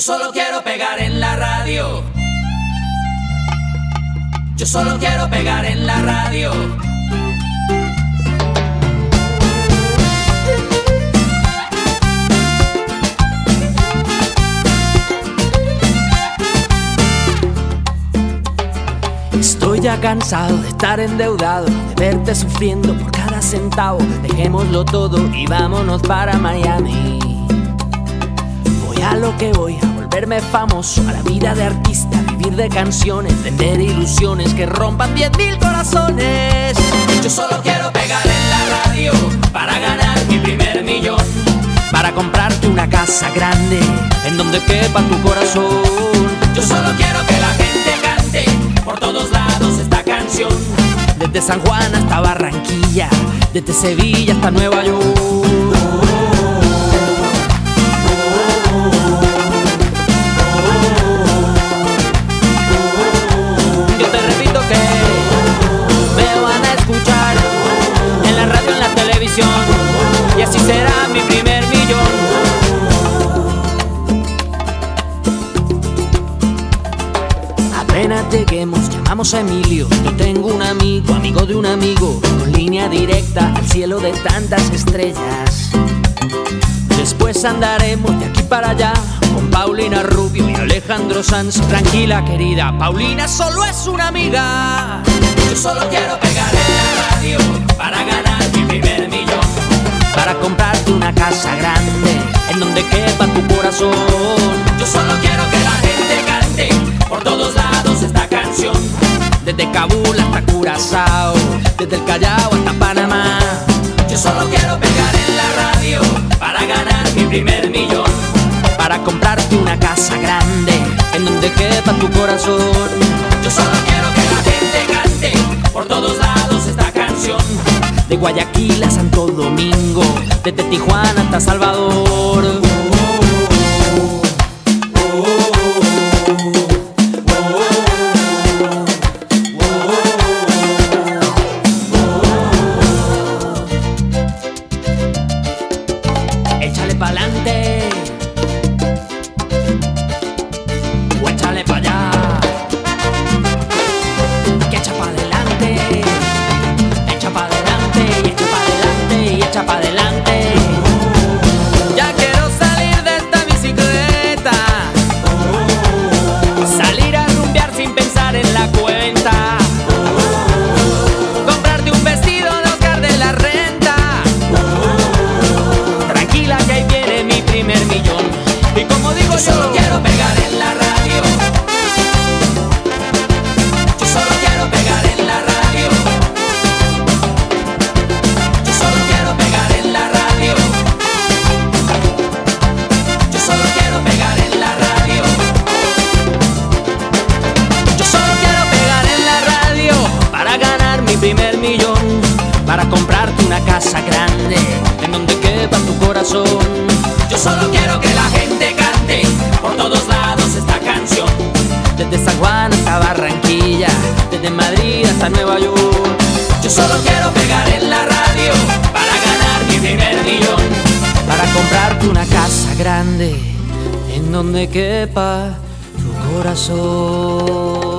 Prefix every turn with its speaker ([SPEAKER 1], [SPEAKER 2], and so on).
[SPEAKER 1] Yo solo quiero pegar en la radio. Yo solo quiero pegar en la radio.
[SPEAKER 2] Estoy ya cansado de estar endeudado, de verte sufriendo por cada centavo. Dejémoslo todo y vámonos para Miami. Lo que voy, a volverme famoso, a la vida de artista, vivir de canciones, vender ilusiones que rompan 10.000 corazones.
[SPEAKER 1] Yo solo quiero pegar en la radio para ganar mi primer millón.
[SPEAKER 2] Para comprarte una casa grande en donde quepa tu corazón.
[SPEAKER 1] Yo solo quiero que la gente cante por todos lados esta canción.
[SPEAKER 2] Desde San Juan hasta Barranquilla, desde Sevilla hasta Nueva York. Emilio. Yo tengo un amigo, amigo de un amigo, con línea directa al cielo de tantas estrellas. Después andaremos de aquí para allá con Paulina Rubio y Alejandro Sanz. Tranquila, querida, Paulina solo es una amiga.
[SPEAKER 1] Yo solo quiero pegar en la radio para ganar mi primer millón.
[SPEAKER 2] Para comprarte una casa grande en donde quepa tu corazón.
[SPEAKER 1] Yo solo quiero que la gente cante por todos lados
[SPEAKER 2] Kabul hasta Curazao, desde el Callao hasta Panamá.
[SPEAKER 1] Yo solo quiero pegar en la radio para ganar mi primer millón.
[SPEAKER 2] Para comprarte una casa grande en donde quepa tu corazón.
[SPEAKER 1] Yo solo quiero que la gente cante por todos lados esta canción.
[SPEAKER 2] De Guayaquil a Santo Domingo, desde Tijuana hasta Salvador. Para comprarte una casa grande en donde quepa tu corazón.
[SPEAKER 1] Yo solo quiero que la gente cante por todos lados esta canción.
[SPEAKER 2] Desde San Juan hasta Barranquilla, desde Madrid hasta Nueva York.
[SPEAKER 1] Yo solo quiero pegar en la radio para ganar mi primer millón.
[SPEAKER 2] Para comprarte una casa grande en donde quepa tu corazón.